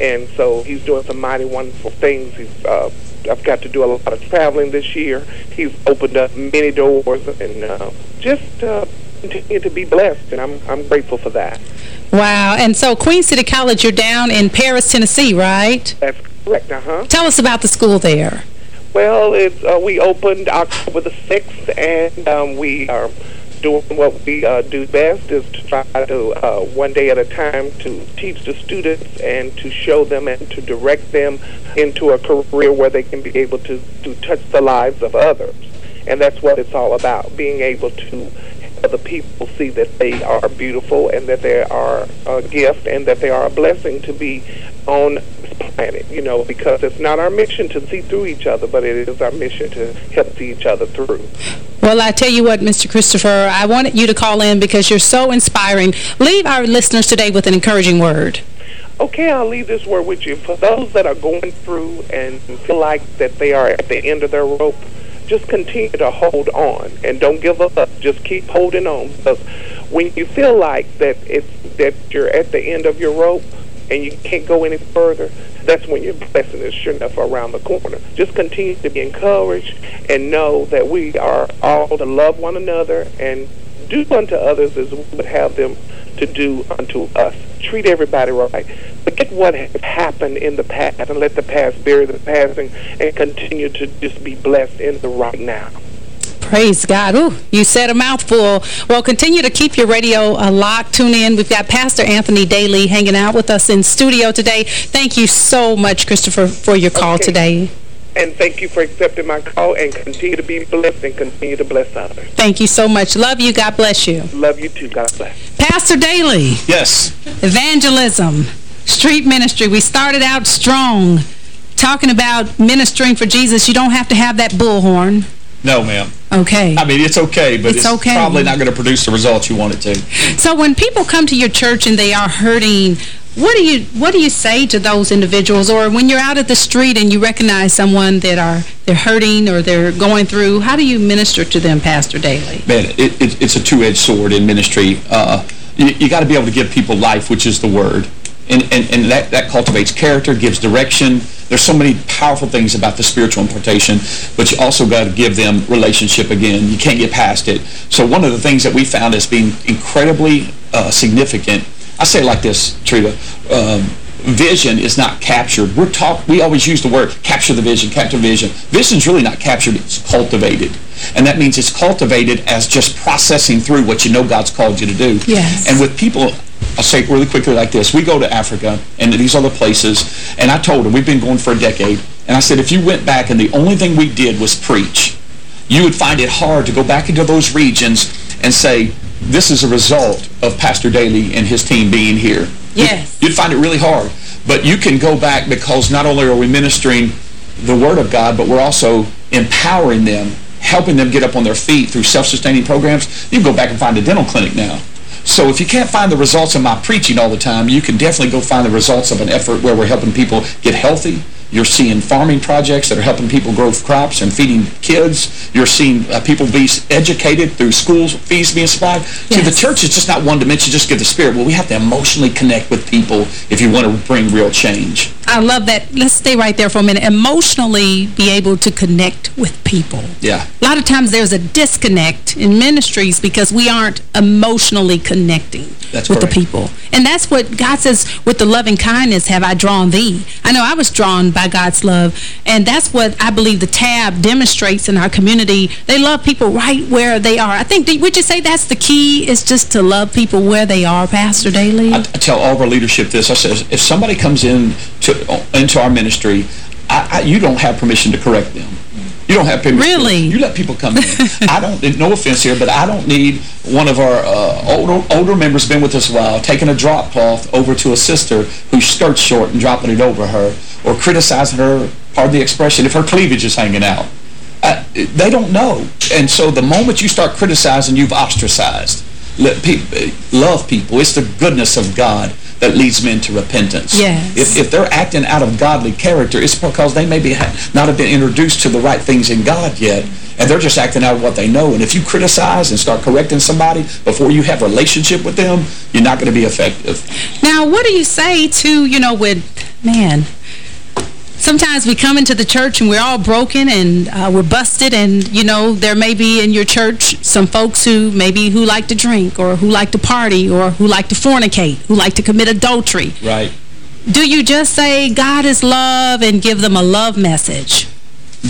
And so he's doing some mighty wonderful things. He's, uh, I've got to do a lot of traveling this year. He's opened up many doors and uh, just uh, continue to be blessed, and I'm I'm grateful for that. Wow. And so Queen City College, you're down in Paris, Tennessee, right? That's correct, uh-huh. Tell us about the school there. Well, it's, uh, we opened October the 6th, and um, we are doing what we uh, do best is to try to, uh, one day at a time, to teach the students and to show them and to direct them into a career where they can be able to, to touch the lives of others. And that's what it's all about, being able to other people see that they are beautiful and that they are a gift and that they are a blessing to be on this planet, you know, because it's not our mission to see through each other, but it is our mission to help see each other through. Well, I tell you what, Mr. Christopher, I wanted you to call in because you're so inspiring. Leave our listeners today with an encouraging word. Okay, I'll leave this word with you. For those that are going through and feel like that they are at the end of their rope, just continue to hold on and don't give up. Just keep holding on because when you feel like that it's that you're at the end of your rope and you can't go any further, that's when your blessing is sure enough around the corner. Just continue to be encouraged and know that we are all to love one another and do unto others as we would have them to do unto us. Treat everybody right. Forget what has happened in the past and let the past bury the past and, and continue to just be blessed in the right now. Praise God. Ooh, you said a mouthful. Well, continue to keep your radio uh, locked. Tune in. We've got Pastor Anthony Daly hanging out with us in studio today. Thank you so much, Christopher, for your call Okay. today. And thank you for accepting my call and continue to be blessed and continue to bless others. Thank you so much. Love you. God bless you. Love you too. God bless. Pastor Daly. Yes. Evangelism, street ministry. We started out strong, talking about ministering for Jesus. You don't have to have that bullhorn. No, ma'am. Okay. I mean, it's okay, but It's it's, okay. probably not going to produce the results you want it to. So when people come to your church and they are hurting, what do you what do you say to those individuals? Or when you're out at the street and you recognize someone that are they're hurting or they're going through, how do you minister to them, Pastor Daly? Man, it, it, it's a two-edged sword in ministry. Uh, you you got to be able to give people life, which is the word. And, and, and that, that cultivates character, gives direction. There's so many powerful things about the spiritual impartation, but you also got to give them relationship again. You can't get past it. So one of the things that we found as being incredibly uh, significant, I say it like this, Treva, um, vision is not captured. We're talk. We always use the word capture the vision, capture the vision. Vision's really not captured, it's cultivated. And that means it's cultivated as just processing through what you know God's called you to do. Yes. And with people, I'll say it really quickly like this. We go to Africa and to these other places, and I told them, we've been going for a decade, and I said, if you went back and the only thing we did was preach, you would find it hard to go back into those regions and say, this is a result of Pastor Daly and his team being here. Yes. You'd find it really hard. But you can go back because not only are we ministering the Word of God, but we're also empowering them, helping them get up on their feet through self-sustaining programs. You can go back and find a dental clinic now. So if you can't find the results of my preaching all the time, you can definitely go find the results of an effort where we're helping people get healthy. You're seeing farming projects that are helping people grow crops and feeding kids. You're seeing uh, people be educated through schools, fees being supplied. See, the church is just not one dimension, just give the spirit. Well, we have to emotionally connect with people if you want to bring real change. I love that. Let's stay right there for a minute. Emotionally be able to connect with people. Yeah. A lot of times there's a disconnect in ministries because we aren't emotionally connecting That's with correct. the people. And that's what God says, with the loving kindness have I drawn thee. I know I was drawn by God's love, and that's what I believe the tab demonstrates in our community. They love people right where they are. I think, would you say that's the key, is just to love people where they are, Pastor Daly? I, I tell all of our leadership this. I says, if somebody comes in to, into our ministry, I, I, you don't have permission to correct them. You don't have permission. Really? You let people come in. I don't, no offense here, but I don't need one of our uh, older older members been with us a while, taking a drop cloth over to a sister whose skirt's short and dropping it over her, or criticizing her, pardon the expression, if her cleavage is hanging out. Uh, they don't know. And so the moment you start criticizing, you've ostracized. Let people, love people. It's the goodness of God that leads men to repentance. Yes. If, if they're acting out of godly character, it's because they maybe ha not have been introduced to the right things in God yet, and they're just acting out of what they know. And if you criticize and start correcting somebody before you have a relationship with them, you're not going to be effective. Now, what do you say to, you know, with, man, sometimes we come into the church and we're all broken and uh, we're busted and, you know, there may be in your church some folks who maybe who like to drink or who like to party or who like to fornicate, who like to commit adultery. Right. Do you just say God is love and give them a love message?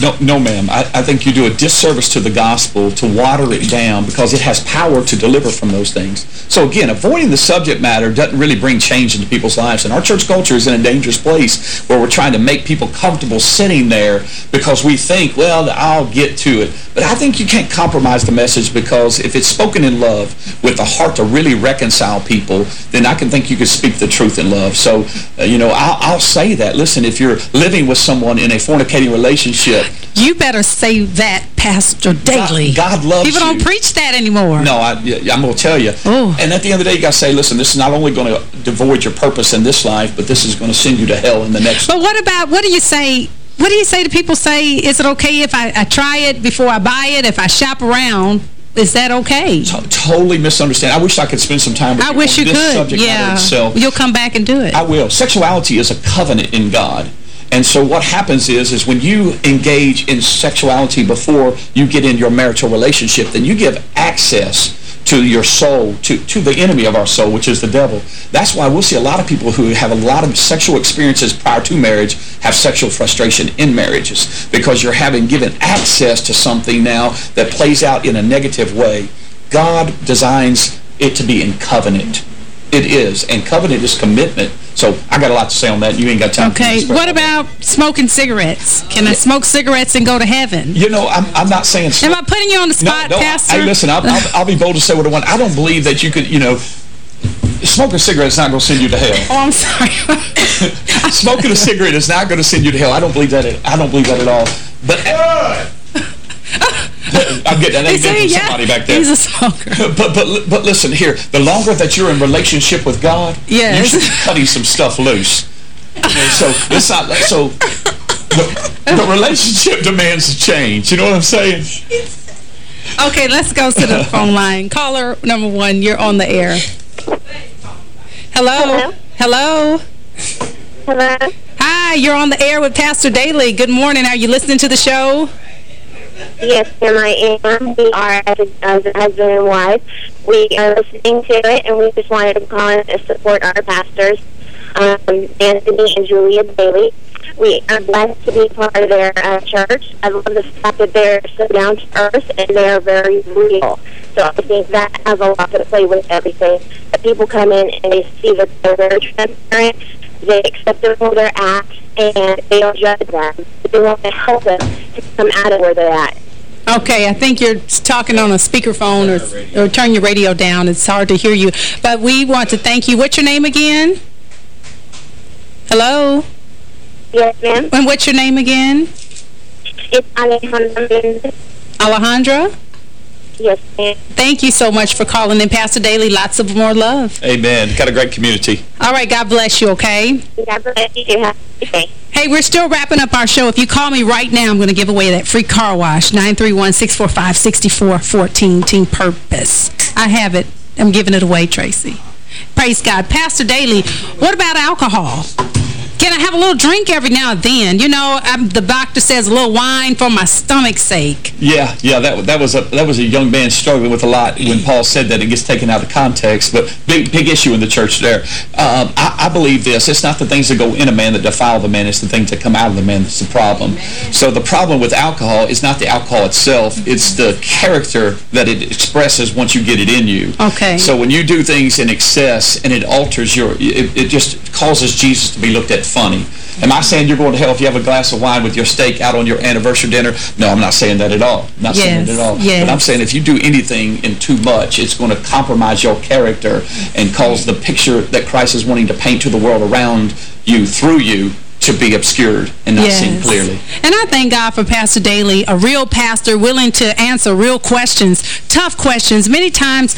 No, no ma'am. I, I think you do a disservice to the gospel to water it down because it has power to deliver from those things. So again, avoiding the subject matter doesn't really bring change into people's lives. And our church culture is in a dangerous place where we're trying to make people comfortable sitting there because we think, well, I'll get to it. But I think you can't compromise the message because if it's spoken in love with the heart to really reconcile people, then I can think you could speak the truth in love. So, uh, you know, I'll, I'll say that. Listen, if you're living with someone in a fornicating relationship, You better say that, Pastor Daly. God, God loves People don't preach that anymore. No, I, I'm going to tell you. Oh. And at the end of the day, you got to say, listen, this is not only going to devoid your purpose in this life, but this is going to send you to hell in the next. But what about, what do you say, what do you say to people say, is it okay if I, I try it before I buy it, if I shop around, is that okay? totally misunderstand. I wish I could spend some time with I you wish on you this could, subject matter yeah. itself. You'll come back and do it. I will. Sexuality is a covenant in God. And so what happens is, is when you engage in sexuality before you get in your marital relationship, then you give access to your soul, to, to the enemy of our soul, which is the devil. That's why we'll see a lot of people who have a lot of sexual experiences prior to marriage have sexual frustration in marriages because you're having given access to something now that plays out in a negative way. God designs it to be in covenant. It is. And covenant is commitment. So I got a lot to say on that. You ain't got time for me to Okay, express what about smoking cigarettes? Can I smoke cigarettes and go to heaven? You know, I'm, I'm not saying... Am I putting you on the spot, no, no, Pastor? Hey, listen, I'll, I'll, I'll be bold to say what I want. I don't believe that you could, you know... Smoking a cigarette is not going to send you to hell. Oh, I'm sorry. Smoking a cigarette is not going to send you to hell. I don't believe that. At, I don't believe that at all. But I'm getting that You from yeah, somebody back there. he's a smoker. but but but listen here. The longer that you're in relationship with God, Yes. you should be cutting some stuff loose. You know, so it's not like so. The, the relationship demands a change. You know what I'm saying? Okay, let's go to the phone line. Caller number one, you're on the air. Hello? Hello? Hello? Hi, you're on the air with Pastor Daly. Good morning. Are you listening to the show? Yes, ma'am, I am. We are as a, as a husband and wife. We are listening to it, and we just wanted to call and support our pastors, um, Anthony and Julia Daly. We are blessed to be part of their uh, church. I love the fact that they're so down to earth and they're very real. So I think that has a lot to play with everything. That people come in and they see that they're very transparent, they accept for their acts, and they don't judge them. They want to help them to come out of where they're at. Okay, I think you're talking on a speakerphone or, or turn your radio down. It's hard to hear you. But we want to thank you. What's your name again? Hello? Yes, ma'am. And what's your name again? It's Alejandra Alejandra? Yes, ma'am. Thank you so much for calling in, Pastor Daly. Lots of more love. Amen. Got a great community. All right, God bless you, okay? God bless you. Have a good day. Hey, we're still wrapping up our show. If you call me right now, I'm going to give away that free car wash, 931-645-6414, Team Purpose. I have it. I'm giving it away, Tracy. Praise God. Pastor Daly, what about alcohol? Can I have a little drink every now and then? You know, I'm, the doctor says a little wine for my stomach's sake. Yeah, yeah, that that was a that was a young man struggling with a lot when Paul said that. It gets taken out of context, but big big issue in the church there. Um, I, I believe this: it's not the things that go in a man that defile the man; it's the things that come out of the man that's the problem. So the problem with alcohol is not the alcohol itself; it's the character that it expresses once you get it in you. Okay. So when you do things in excess and it alters your, it, it just causes Jesus to be looked at funny. Am I saying you're going to hell if you have a glass of wine with your steak out on your anniversary dinner? No, I'm not saying that at all. I'm not saying Yes, that at all. yes. But I'm saying if you do anything in too much, it's going to compromise your character and cause the picture that Christ is wanting to paint to the world around you, through you, to be obscured and not seen clearly. And I thank God for Pastor Daly, a real pastor willing to answer real questions, tough questions. Many times,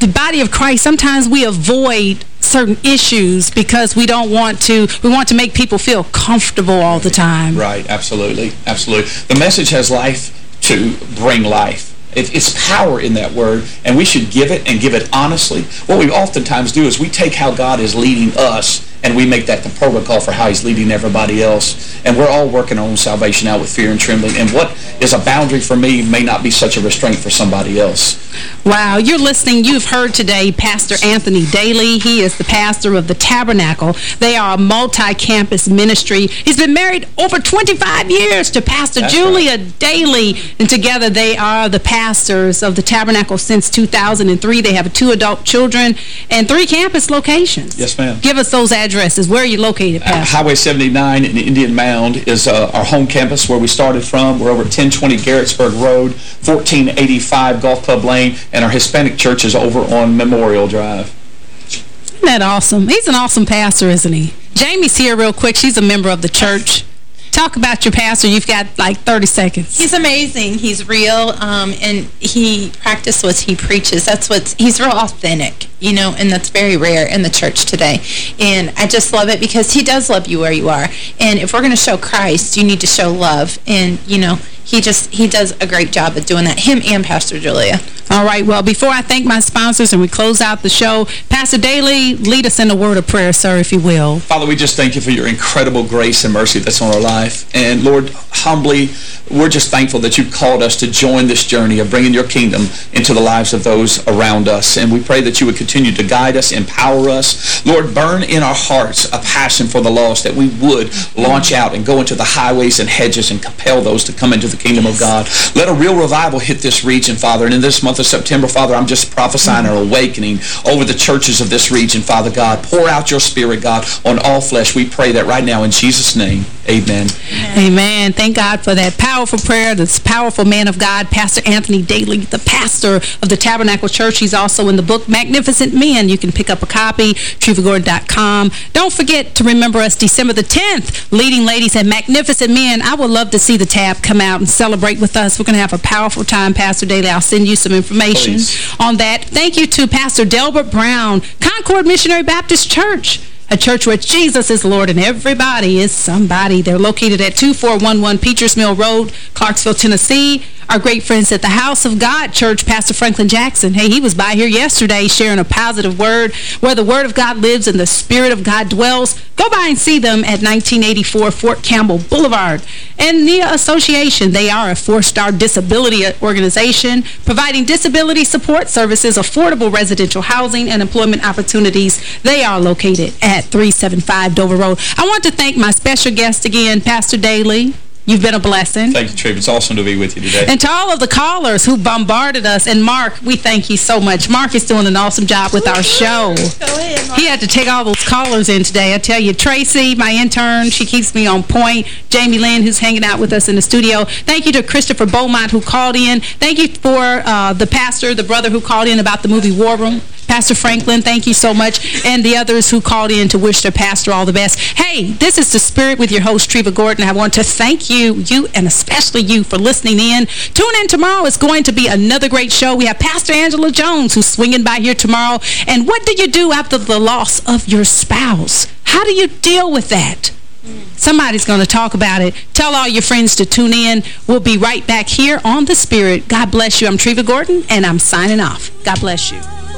the body of Christ, sometimes we avoid certain issues because we don't want to, we want to make people feel comfortable all the time. Right, absolutely, absolutely. The message has life to bring life. It, it's power in that word, and we should give it and give it honestly. What we oftentimes do is we take how God is leading us and we make that the protocol for how he's leading everybody else. And we're all working our own salvation out with fear and trembling. And what is a boundary for me may not be such a restraint for somebody else. Wow, you're listening. You've heard today Pastor Anthony Daly. He is the pastor of the Tabernacle. They are a multi-campus ministry. He's been married over 25 years to Pastor That's Julia Daly, and together they are the pastors of the Tabernacle since 2003. They have two adult children and three campus locations. Yes, ma'am. Give us those addresses. Is where are you located, Uh, Pastor? Highway 79 in Indian Mound is uh, our home campus where we started from. We're over 1020 Garrettsburg Road, 1485 Golf Club Lane, and our Hispanic church is over on Memorial Drive. Isn't that awesome? He's an awesome pastor, isn't he? Jamie's here real quick. She's a member of the church. Talk about your pastor. You've got like 30 seconds. He's amazing. He's real, um, and he practices what he preaches. That's what's, he's real authentic, you know, and that's very rare in the church today. And I just love it because he does love you where you are. And if we're going to show Christ, you need to show love. And, you know, he just, he does a great job of doing that, him and Pastor Julia. All right, well, before I thank my sponsors and we close out the show, Pastor Daly, lead us in a word of prayer, sir, if you will. Father, we just thank you for your incredible grace and mercy that's on our life. And Lord, humbly, we're just thankful that you've called us to join this journey of bringing your kingdom into the lives of those around us. And we pray that you would continue to guide us, empower us. Lord, burn in our hearts a passion for the lost, that we would launch out and go into the highways and hedges and compel those to come into the kingdom of God. Let a real revival hit this region, Father. And in this month of September, Father, I'm just prophesying an awakening over the churches of this region, Father God. Pour out your spirit, God, on all flesh. We pray that right now in Jesus' name. Amen. Amen. Thank God for that powerful prayer, this powerful man of God, Pastor Anthony Daly, the pastor of the Tabernacle Church. He's also in the book Magnificent Men. You can pick up a copy, trevagord.com. Don't forget to remember us December the 10th, Leading Ladies and Magnificent Men. I would love to see the tab come out and celebrate with us. We're going to have a powerful time, Pastor Daly. I'll send you some information Please. on that. Thank you to Pastor Delbert Brown, Concord Missionary Baptist Church a church where Jesus is Lord and everybody is somebody. They're located at 2411 Peachers Mill Road, Clarksville, Tennessee. Our great friends at the House of God Church, Pastor Franklin Jackson. Hey, he was by here yesterday sharing a positive word where the Word of God lives and the Spirit of God dwells. Go by and see them at 1984 Fort Campbell Boulevard. And the association, they are a four-star disability organization providing disability support services, affordable residential housing, and employment opportunities. They are located at 375 Dover Road. I want to thank my special guest again, Pastor Daly. You've been a blessing. Thank you, Treve. It's awesome to be with you today. And to all of the callers who bombarded us, and Mark, we thank you so much. Mark is doing an awesome job with our show. Go ahead. He had to take all those callers in today. I tell you, Tracy, my intern, she keeps me on point. Jamie Lynn, who's hanging out with us in the studio. Thank you to Christopher Beaumont, who called in. Thank you for uh, the pastor, the brother who called in about the movie War Room. Pastor Franklin, thank you so much. And the others who called in to wish their pastor all the best. Hey, this is The Spirit with your host, Treva Gordon. I want to thank you, you and especially you, for listening in. Tune in tomorrow. It's going to be another great show. We have Pastor Angela Jones, who's swinging by here tomorrow. And what do you do after the loss of your spouse? How do you deal with that? Somebody's going to talk about it. Tell all your friends to tune in. We'll be right back here on The Spirit. God bless you. I'm Treva Gordon, and I'm signing off. God bless you.